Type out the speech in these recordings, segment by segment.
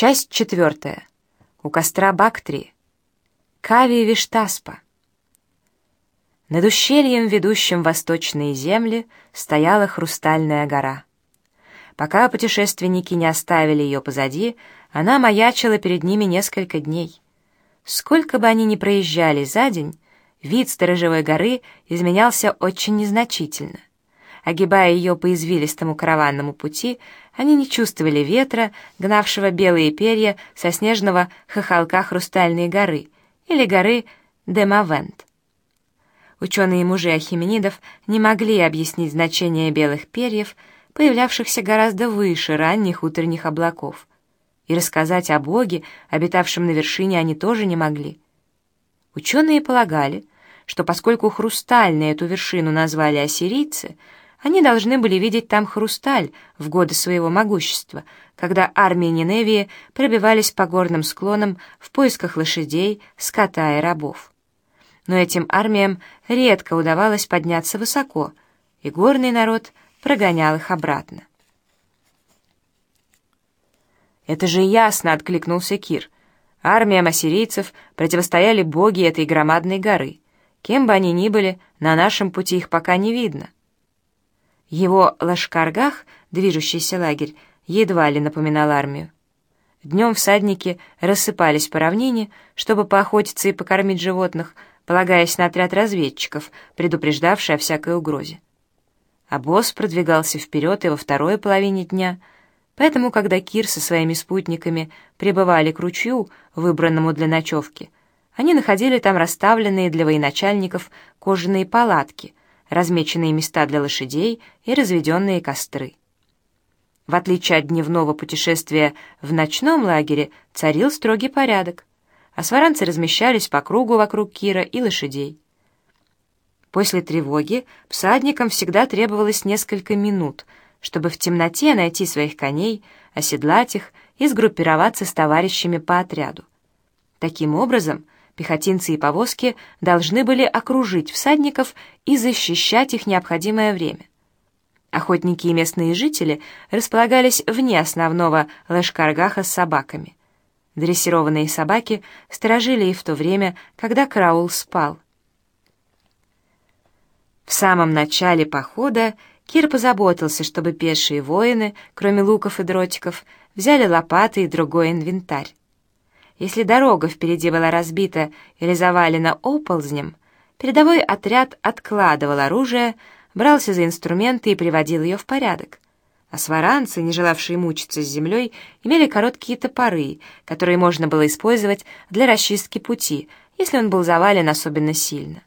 Часть четвертая. У костра Бактрии. Кави Виштаспа. Над ущельем, ведущим восточные земли, стояла хрустальная гора. Пока путешественники не оставили ее позади, она маячила перед ними несколько дней. Сколько бы они ни проезжали за день, вид сторожевой горы изменялся очень незначительно. Огибая ее по извилистому караванному пути, они не чувствовали ветра, гнавшего белые перья со снежного хохолка Хрустальной горы или горы Демавент. Ученые мужи ахименидов не могли объяснить значение белых перьев, появлявшихся гораздо выше ранних утренних облаков. И рассказать о Боге, обитавшем на вершине, они тоже не могли. Ученые полагали, что поскольку хрустальной эту вершину назвали ассирийцы, они должны были видеть там хрусталь в годы своего могущества, когда армии Ниневии пробивались по горным склонам в поисках лошадей, скота и рабов. Но этим армиям редко удавалось подняться высоко, и горный народ прогонял их обратно. «Это же ясно!» — откликнулся Кир. Армиям ассирийцев противостояли боги этой громадной горы. Кем бы они ни были, на нашем пути их пока не видно. Его лашкаргах, движущийся лагерь, едва ли напоминал армию. Днем всадники рассыпались по равнине, чтобы поохотиться и покормить животных, полагаясь на отряд разведчиков, предупреждавший о всякой угрозе. А босс продвигался вперед и во второй половине дня, поэтому, когда Кир со своими спутниками прибывали к ручью, выбранному для ночевки, они находили там расставленные для военачальников кожаные палатки, размеченные места для лошадей и разведенные костры. В отличие от дневного путешествия в ночном лагере царил строгий порядок, а сваранцы размещались по кругу вокруг Кира и лошадей. После тревоги всадникам всегда требовалось несколько минут, чтобы в темноте найти своих коней, оседлать их и сгруппироваться с товарищами по отряду. Таким образом, Пехотинцы и повозки должны были окружить всадников и защищать их необходимое время. Охотники и местные жители располагались вне основного лашкаргаха с собаками. Дрессированные собаки сторожили их в то время, когда караул спал. В самом начале похода Кир позаботился, чтобы пешие воины, кроме луков и дротиков, взяли лопаты и другой инвентарь. Если дорога впереди была разбита или завалена оползнем, передовой отряд откладывал оружие, брался за инструменты и приводил ее в порядок. А сваранцы, не желавшие мучиться с землей, имели короткие топоры, которые можно было использовать для расчистки пути, если он был завален особенно сильно.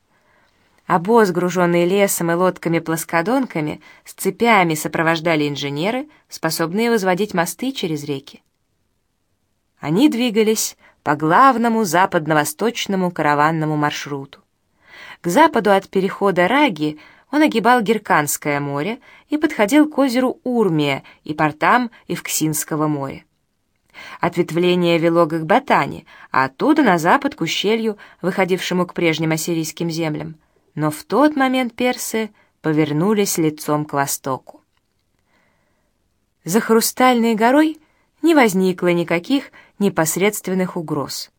Обоз, груженный лесом и лодками-плоскодонками, с цепями сопровождали инженеры, способные возводить мосты через реки. Они двигались по главному западно-восточному караванному маршруту. К западу от перехода Раги он огибал Герканское море и подходил к озеру Урмия и портам Евксинского моря. Ответвление вело к Батане, а оттуда на запад к ущелью, выходившему к прежним ассирийским землям. Но в тот момент персы повернулись лицом к востоку. За Хрустальной горой не возникло никаких непосредственных угроз.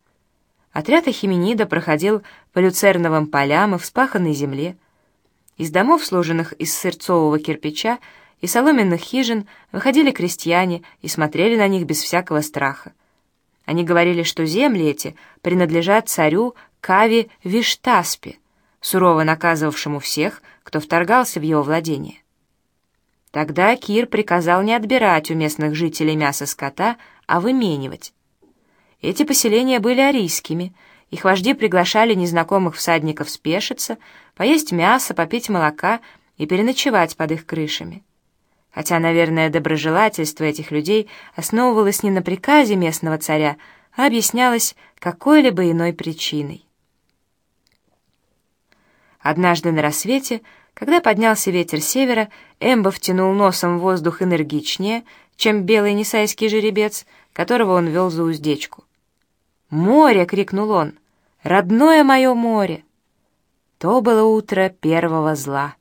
Отряд Ахименида проходил по люцерновым полям и вспаханной земле. Из домов, сложенных из сырцового кирпича и соломенных хижин, выходили крестьяне и смотрели на них без всякого страха. Они говорили, что земли эти принадлежат царю Кави Виштаспе, сурово наказывавшему всех, кто вторгался в его владение. Тогда Кир приказал не отбирать у местных жителей мясо скота, а выменивать. Эти поселения были арийскими, их вожди приглашали незнакомых всадников спешиться, поесть мясо, попить молока и переночевать под их крышами. Хотя, наверное, доброжелательство этих людей основывалось не на приказе местного царя, а объяснялось какой-либо иной причиной. Однажды на рассвете когда поднялся ветер севера, Эмбо втянул носом в воздух энергичнее, чем белый несайский жеребец, которого он вел за уздечку. «Море!» — крикнул он. «Родное мое море!» То было утро первого зла.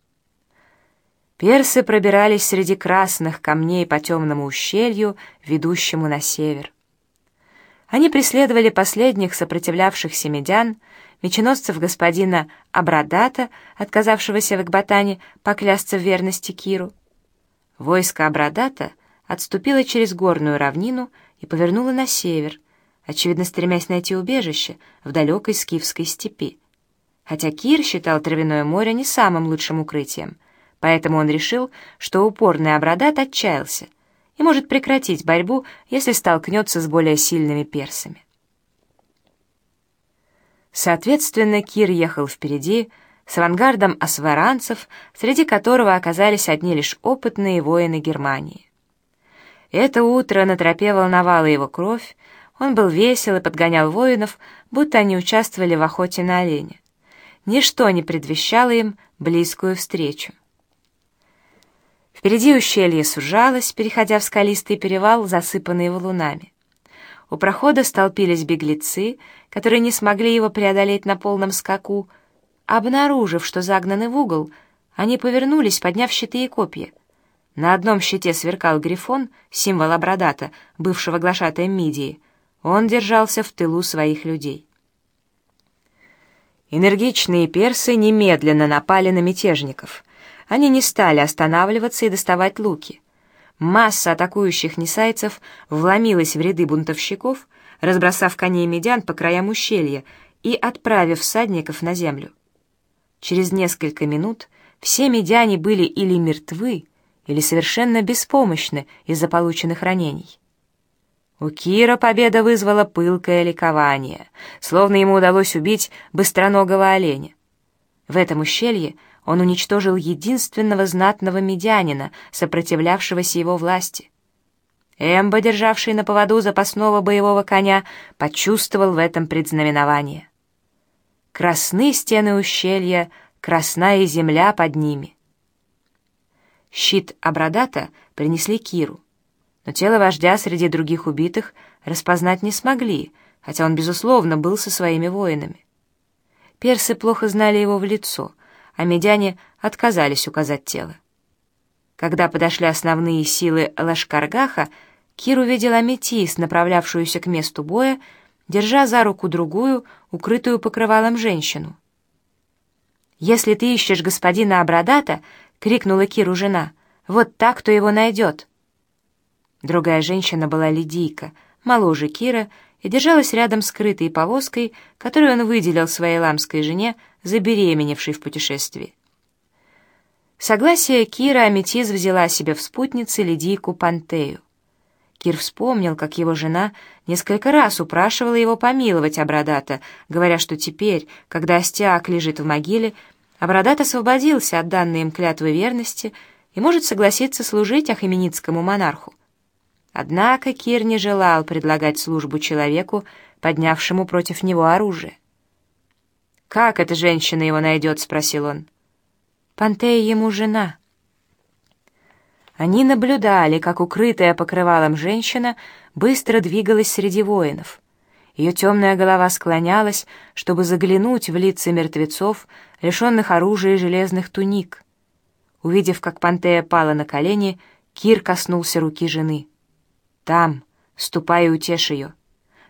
Персы пробирались среди красных камней по темному ущелью, ведущему на север. Они преследовали последних сопротивлявшихся медян, меченосцев господина Абрадата, отказавшегося в Экбатане поклясться в верности Киру. Войско Абрадата отступило через горную равнину и повернуло на север, очевидно стремясь найти убежище в далекой скифской степи. Хотя Кир считал Травяное море не самым лучшим укрытием, поэтому он решил, что упорный Абрадат отчаялся — и может прекратить борьбу, если столкнется с более сильными персами. Соответственно, Кир ехал впереди, с авангардом осваранцев, среди которого оказались одни лишь опытные воины Германии. Это утро на тропе волновала его кровь, он был весел и подгонял воинов, будто они участвовали в охоте на оленя. Ничто не предвещало им близкую встречу. Впереди ущелье сужалось, переходя в скалистый перевал, засыпанный валунами. У прохода столпились беглецы, которые не смогли его преодолеть на полном скаку. Обнаружив, что загнаны в угол, они повернулись, подняв щиты и копья. На одном щите сверкал грифон, символ Абрадата, бывшего глашатаем Мидии. Он держался в тылу своих людей. Энергичные персы немедленно напали на мятежников — они не стали останавливаться и доставать луки. Масса атакующих несайцев вломилась в ряды бунтовщиков, разбросав коней медян по краям ущелья и отправив всадников на землю. Через несколько минут все медяне были или мертвы, или совершенно беспомощны из-за полученных ранений. У Кира победа вызвала пылкое ликование, словно ему удалось убить быстроногого оленя. В этом ущелье он уничтожил единственного знатного медянина, сопротивлявшегося его власти. Эмба, державший на поводу запасного боевого коня, почувствовал в этом предзнаменование. Красны стены ущелья, красна и земля под ними. Щит Абрадата принесли Киру, но тело вождя среди других убитых распознать не смогли, хотя он, безусловно, был со своими воинами. Персы плохо знали его в лицо — а медяне отказались указать тело. Когда подошли основные силы Лашкаргаха, Кир увидел аметист, направлявшуюся к месту боя, держа за руку другую, укрытую покрывалом женщину. «Если ты ищешь господина Абрадата», — крикнула Киру жена, — «вот так, кто его найдет». Другая женщина была лидийка, моложе Кира, и держалась рядом с крытой повозкой, которую он выделил своей ламской жене, забеременевшей в путешествии. Согласие Кира Аметиз взяла себе в спутницы Лидийку Пантею. Кир вспомнил, как его жена несколько раз упрашивала его помиловать Абрадата, говоря, что теперь, когда Остиак лежит в могиле, Абрадат освободился от данной им клятвы верности и может согласиться служить ахименидскому монарху. Однако Кир не желал предлагать службу человеку, поднявшему против него оружие. «Как эта женщина его найдет?» — спросил он. «Пантея ему жена». Они наблюдали, как укрытая покрывалом женщина быстро двигалась среди воинов. Ее темная голова склонялась, чтобы заглянуть в лица мертвецов, лишенных оружия и железных туник. Увидев, как Пантея пала на колени, Кир коснулся руки жены — там, ступай и утешь ее.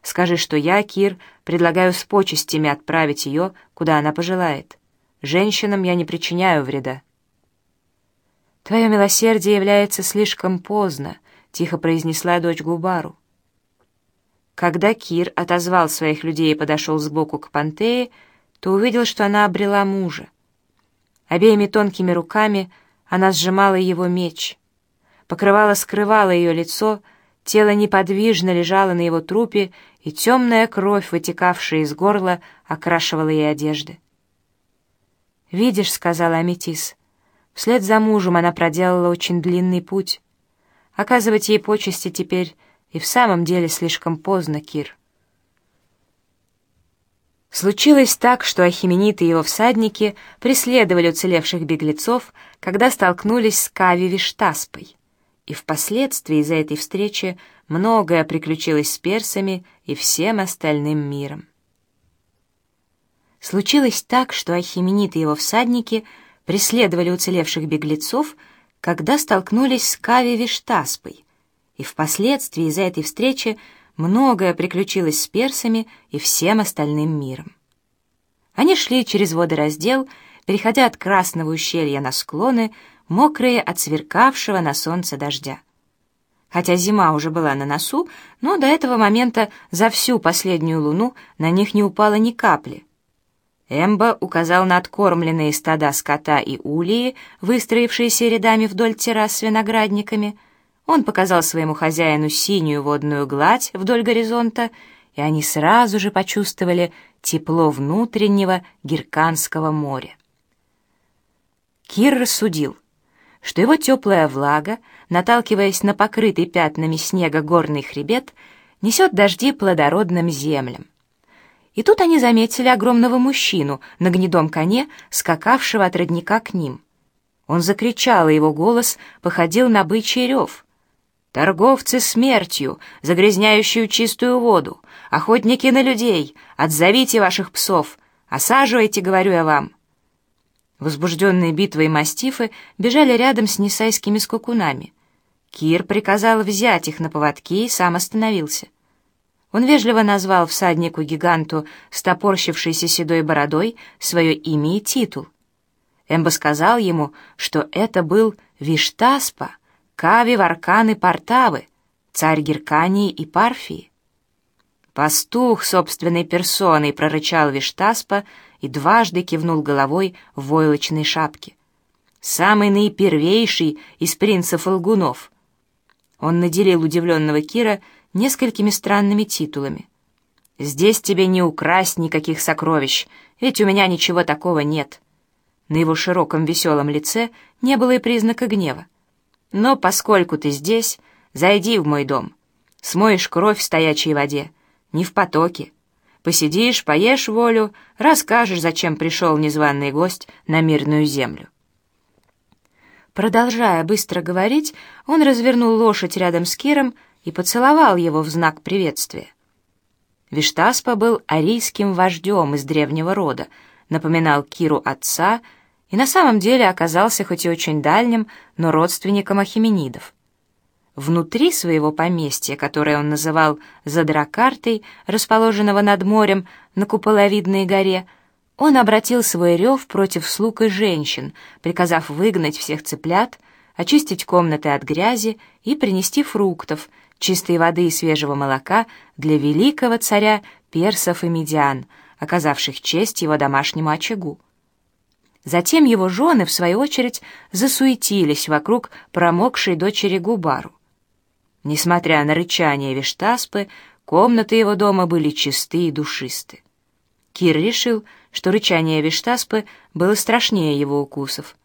Скажи, что я, Кир, предлагаю с почестями отправить ее, куда она пожелает. Женщинам я не причиняю вреда. «Твое милосердие является слишком поздно», — тихо произнесла дочь Губару. Когда Кир отозвал своих людей и подошел сбоку к Пантее, то увидел, что она обрела мужа. Обеими тонкими руками она сжимала его меч. Покрывало скрывало ее лицо, Тело неподвижно лежало на его трупе, и темная кровь, вытекавшая из горла, окрашивала ей одежды. «Видишь», — сказала Аметис, — вслед за мужем она проделала очень длинный путь. Оказывать ей почести теперь и в самом деле слишком поздно, Кир. Случилось так, что Ахименит и его всадники преследовали уцелевших беглецов, когда столкнулись с Кави Виштаспой и впоследствии из-за этой встречи многое приключилось с персами и всем остальным миром. Случилось так, что Ахименит и его всадники преследовали уцелевших беглецов, когда столкнулись с Кави Виштаспой, и впоследствии из-за этой встречи многое приключилось с персами и всем остальным миром. Они шли через водораздел, переходя от красного ущелья на склоны, мокрые от сверкавшего на солнце дождя. Хотя зима уже была на носу, но до этого момента за всю последнюю луну на них не упало ни капли. Эмба указал на откормленные стада скота и улии, выстроившиеся рядами вдоль террас с виноградниками. Он показал своему хозяину синюю водную гладь вдоль горизонта, и они сразу же почувствовали тепло внутреннего Герканского моря. Кир рассудил, что его теплая влага, наталкиваясь на покрытый пятнами снега горный хребет, несет дожди плодородным землям. И тут они заметили огромного мужчину на гнедом коне, скакавшего от родника к ним. Он закричал, и его голос походил на бычий рев. «Торговцы смертью, загрязняющую чистую воду, охотники на людей, отзовите ваших псов, осаживайте, говорю я вам». Возбужденные битвой мастифы бежали рядом с несайскими скакунами. Кир приказал взять их на поводки и сам остановился. Он вежливо назвал всаднику-гиганту с топорщившейся седой бородой свое имя и титул. Эмбо сказал ему, что это был Виштаспа, Кави Варканы Портавы, царь Геркании и Парфии. «Пастух собственной персоной!» — прорычал Виштаспа и дважды кивнул головой в войлочной шапке. «Самый наипервейший из принцев-лгунов!» Он наделил удивленного Кира несколькими странными титулами. «Здесь тебе не украсть никаких сокровищ, ведь у меня ничего такого нет». На его широком веселом лице не было и признака гнева. «Но поскольку ты здесь, зайди в мой дом, смоешь кровь в стоячей воде, не в потоке. Посидишь, поешь волю, расскажешь, зачем пришел незваный гость на мирную землю». Продолжая быстро говорить, он развернул лошадь рядом с Киром и поцеловал его в знак приветствия. Виштаспа был арийским вождем из древнего рода, напоминал Киру отца и на самом деле оказался хоть и очень дальним, но родственником ахименидов. Внутри своего поместья, которое он называл Задракартой, расположенного над морем на куполовидной горе, он обратил свой рев против слуг и женщин, приказав выгнать всех цыплят, очистить комнаты от грязи и принести фруктов, чистой воды и свежего молока для великого царя персов и медиан, оказавших честь его домашнему очагу. Затем его жены, в свою очередь, засуетились вокруг промокшей дочери Губару. Несмотря на рычание Виштаспы, комнаты его дома были чисты и душисты. Кир решил, что рычание Виштаспы было страшнее его укусов.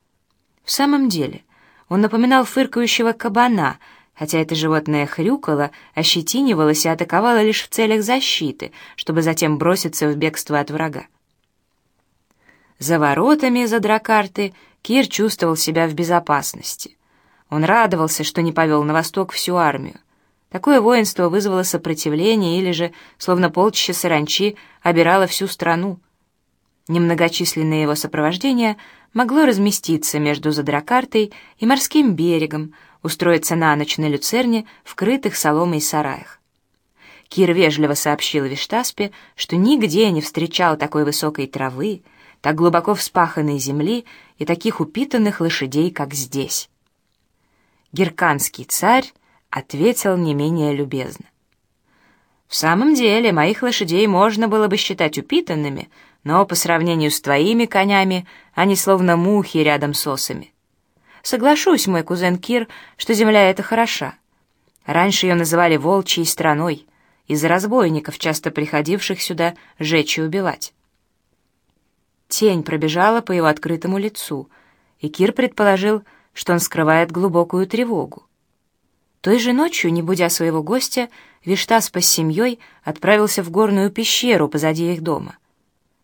В самом деле, он напоминал фыркающего кабана, хотя это животное хрюкало, ощетинивалось и атаковало лишь в целях защиты, чтобы затем броситься в бегство от врага. За воротами за дракарты Кир чувствовал себя в безопасности. Он радовался, что не повел на восток всю армию. Такое воинство вызвало сопротивление или же, словно полчища саранчи, обирало всю страну. Немногочисленное его сопровождение могло разместиться между Задракартой и морским берегом, устроиться на ночь на люцерне в крытых соломой сараях. Кир вежливо сообщил Виштаспе, что нигде не встречал такой высокой травы, так глубоко вспаханной земли и таких упитанных лошадей, как здесь. Герканский царь ответил не менее любезно. «В самом деле, моих лошадей можно было бы считать упитанными, но по сравнению с твоими конями они словно мухи рядом с осами. Соглашусь, мой кузен Кир, что земля эта хороша. Раньше ее называли волчьей страной, из-за разбойников, часто приходивших сюда жечь и убивать. Тень пробежала по его открытому лицу, и Кир предположил, что он скрывает глубокую тревогу. Той же ночью, не будя своего гостя, Виштаспа с семьей отправился в горную пещеру позади их дома.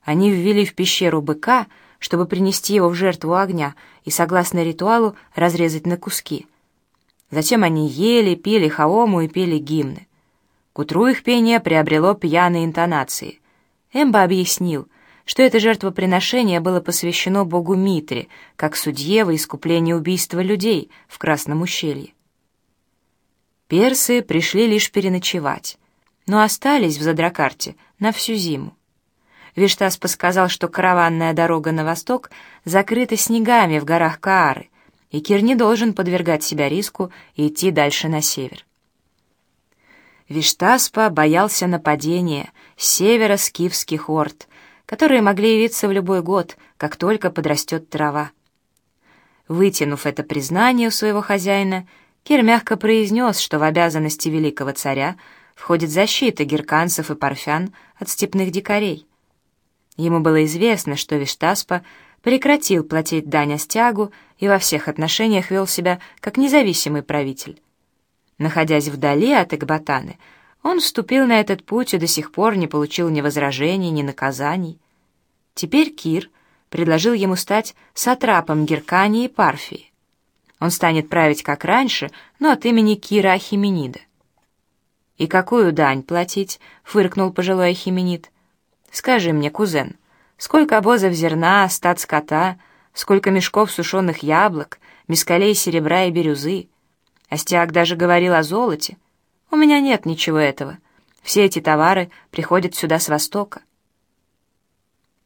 Они ввели в пещеру быка, чтобы принести его в жертву огня и, согласно ритуалу, разрезать на куски. Затем они ели, пили хаому и пели гимны. К утру их пение приобрело пьяные интонации. Эмба объяснил, что это жертвоприношение было посвящено богу Митре, как судье во искуплении убийства людей в Красном ущелье. Персы пришли лишь переночевать. но остались в Задракарте на всю зиму. Виштаспа сказал, что караванная дорога на восток закрыта снегами в горах Каары, и Кир не должен подвергать себя риску и идти дальше на север. Виштаспа боялся нападения севера скифских орд, которые могли явиться в любой год, как только подрастет трава. Вытянув это признание у своего хозяина, Кир мягко произнес, что в обязанности великого царя входит защита герканцев и парфян от степных дикарей. Ему было известно, что Виштаспа прекратил платить дань Астягу и во всех отношениях вел себя как независимый правитель. Находясь вдали от Экбатаны, он вступил на этот путь и до сих пор не получил ни возражений, ни наказаний. Теперь Кир предложил ему стать сатрапом Геркании и Парфии. Он станет править как раньше, но от имени Кира Ахименида. «И какую дань платить?» — фыркнул пожилой Ахименид. «Скажи мне, кузен, сколько обозов зерна, стад скота, сколько мешков сушеных яблок, мискалей серебра и бирюзы?» Астиак даже говорил о золоте. У меня нет ничего этого. Все эти товары приходят сюда с востока.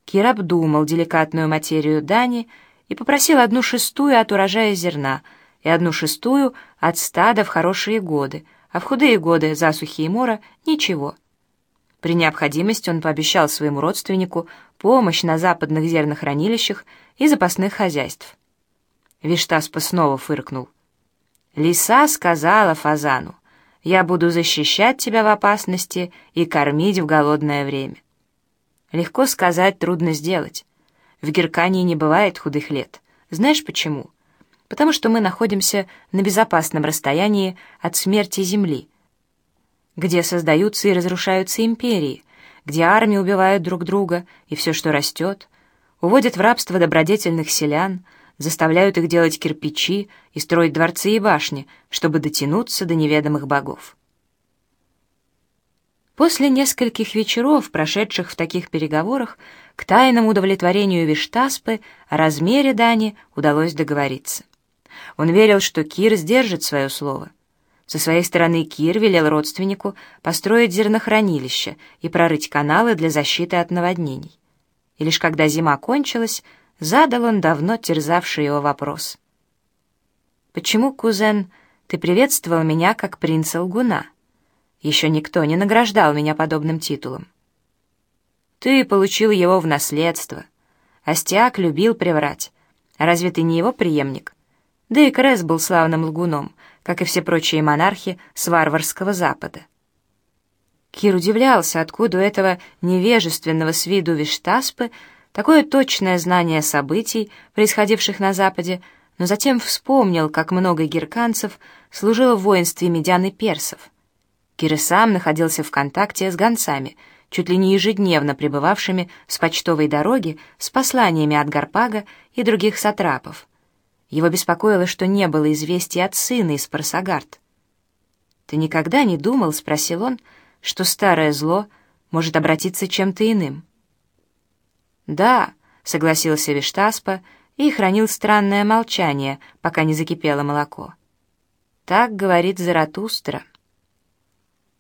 Кир обдумал деликатную материю дани и попросил одну шестую от урожая зерна и одну шестую от стада в хорошие годы, а в худые годы засухи и мора — ничего. При необходимости он пообещал своему родственнику помощь на западных зернохранилищах и запасных хозяйств. Виштаспа снова фыркнул. Лиса сказала фазану, «Я буду защищать тебя в опасности и кормить в голодное время». Легко сказать, трудно сделать. В Геркании не бывает худых лет. Знаешь почему? Потому что мы находимся на безопасном расстоянии от смерти Земли, где создаются и разрушаются империи, где армии убивают друг друга и все, что растет, уводят в рабство добродетельных селян — заставляют их делать кирпичи и строить дворцы и башни, чтобы дотянуться до неведомых богов. После нескольких вечеров, прошедших в таких переговорах, к тайному удовлетворению Виштаспы о размере дани удалось договориться. Он верил, что Кир сдержит свое слово. Со своей стороны Кир велел родственнику построить зернохранилище и прорыть каналы для защиты от наводнений. И лишь когда зима кончилась, задал он давно терзавший его вопрос. «Почему, кузен, ты приветствовал меня как принца Лгуна? Еще никто не награждал меня подобным титулом». «Ты получил его в наследство. Астиак любил приврать. Разве ты не его преемник? Да и Крес был славным лгуном, как и все прочие монархи с варварского запада». Кир удивлялся, откуда у этого невежественного с виду Виштаспы такое точное знание событий, происходивших на Западе, но затем вспомнил, как много герканцев служило в воинстве медян и персов. Кир сам находился в контакте с гонцами, чуть ли не ежедневно пребывавшими с почтовой дороги с посланиями от Гарпага и других сатрапов. Его беспокоило, что не было известий от сына из Парсагард. «Ты никогда не думал, — спросил он, — что старое зло может обратиться чем-то иным?» «Да», — согласился Виштаспа и хранил странное молчание, пока не закипело молоко. «Так говорит Заратустра».